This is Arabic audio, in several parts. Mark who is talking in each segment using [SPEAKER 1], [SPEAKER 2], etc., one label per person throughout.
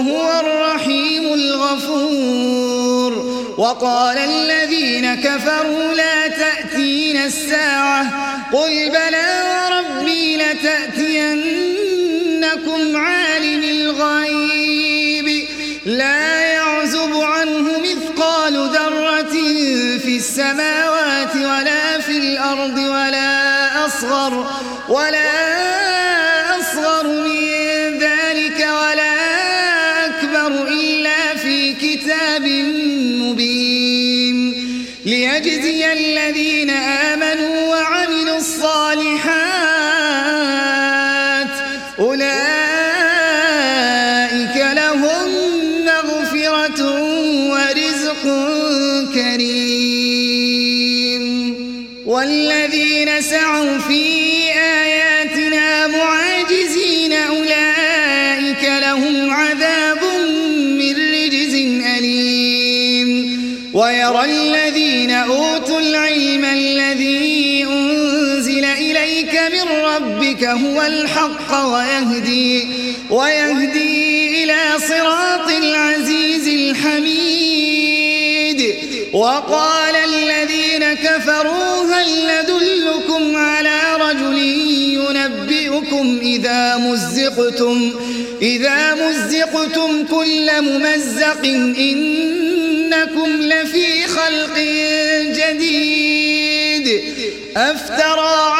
[SPEAKER 1] وهو الرحيم الغفور. وقال الذين كفروا لا تأتين الساعة. قل بلى ربي لتأتينكم عالم الغيب. لا يعزب عنه مثقال ذرة في السماوات ولا في الأرض ولا أصغر ولا أصغر ليجزي الذين آمنوا وعملوا الصالحات ربك هو الحق ويهدي, ويهدي إلى صراط العزيز الحميد. وقال الذين كفروا هل ندلكم على رجل ينبئكم إذا مزقتم, إذا مزقتم كل ممزق إنكم لفي خلق جديد. أفترى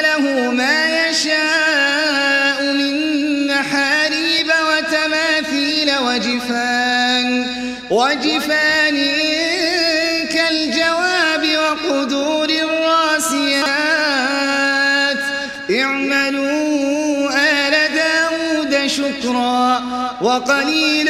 [SPEAKER 1] وجفان كالجواب وقدور الراسيات. اعملوا آل داود شكرا وقليل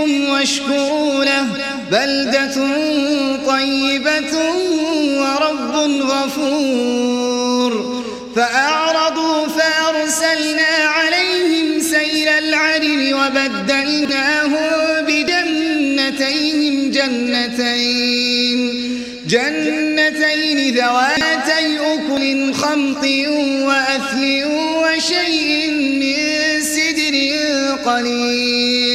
[SPEAKER 1] ربكم واشكروا له. بلدة طيبة ورب غفور. فأعرضوا فأرسلنا عليهم سيل العرم وبدلناهم بجنتين جنتين. جنتين ذواتي أكل خمط وأثل وشيء من سدر قليل.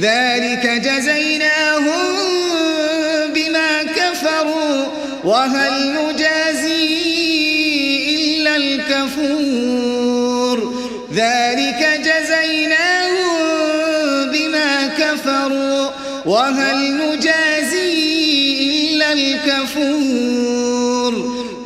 [SPEAKER 1] ذلك جزيناهم بما كفروا. وهل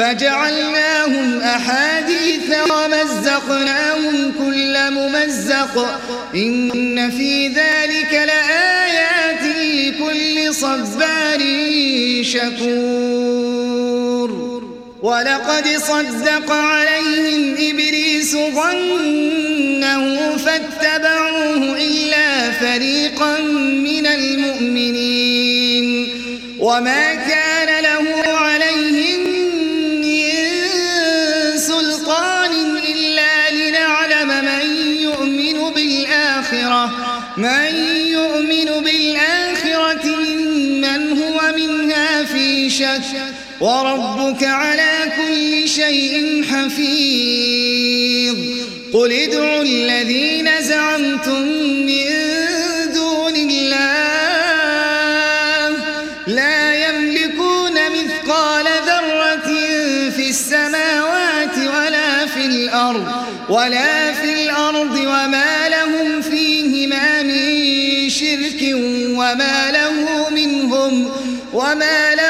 [SPEAKER 1] فجعلناهم أحاديث ومزقناهم كل ممزق. إن في ذلك لآيات لكل صبار شكور. ولقد صدق عليهم إبريس ظنه فاتبعوه إلا فريقا من المؤمنين. وما كان وربك على كل شيء حفيظ. قل ادعوا الذين زعمتم من دون الله لا يملكون مثقال ذرة في السماوات ولا في الأرض ولا في الأرض وما لهم فيهما من شرك وما له منهم وما له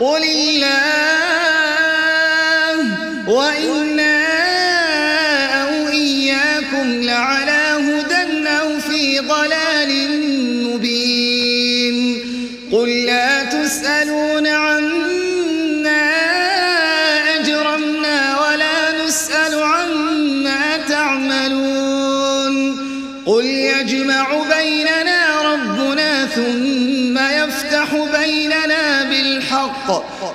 [SPEAKER 1] قل الله وإن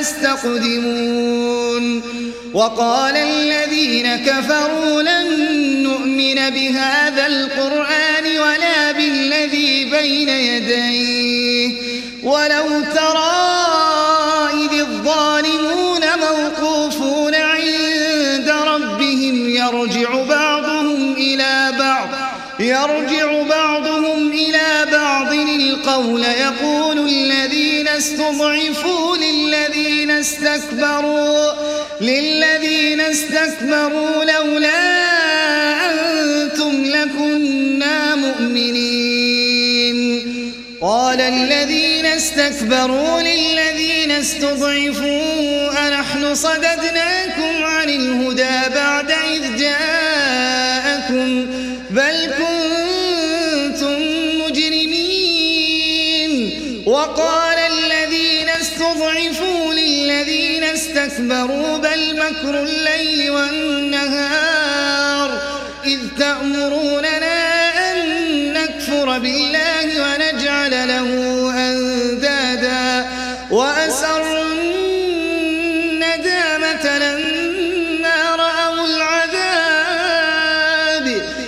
[SPEAKER 1] تستقدمون وقال الذين كفروا لن نؤمن بهذا القرآن ولا بالذي بين يديه. ولو ترى استكبروا للذين استكبروا لولا أنتم لكنا مؤمنين. قال الذين استكبروا للذين استضعفوا أنحن صددناك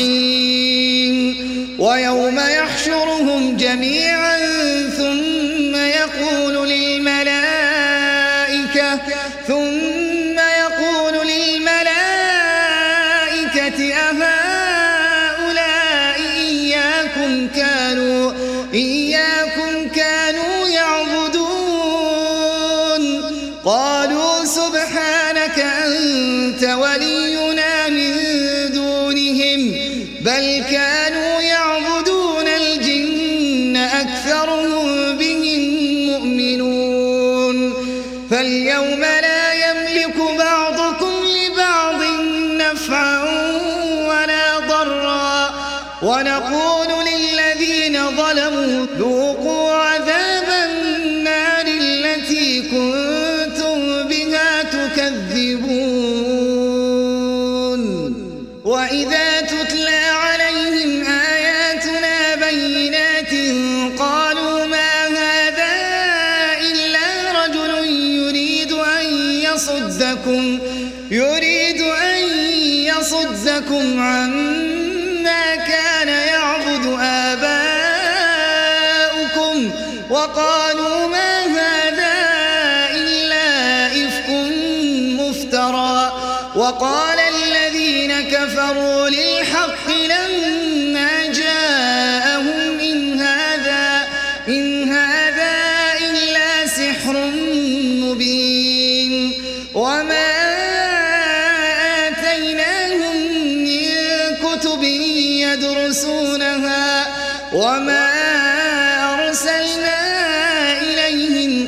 [SPEAKER 1] الفاسقين ويوم يحشرهم جميعا ونقول للذين ظلموا ذوقوا عذاب وقالوا ما هذا إلا إفك مفترى. وقالوا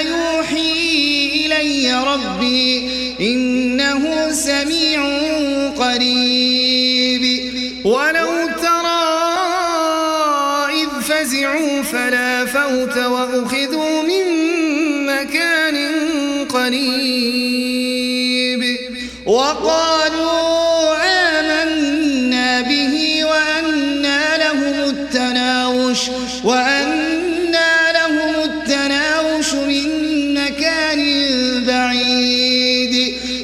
[SPEAKER 1] يوحي إلي ربي إنه سميع قريب. ولو ترى إذ فزعوا فلا فوت وأخذوا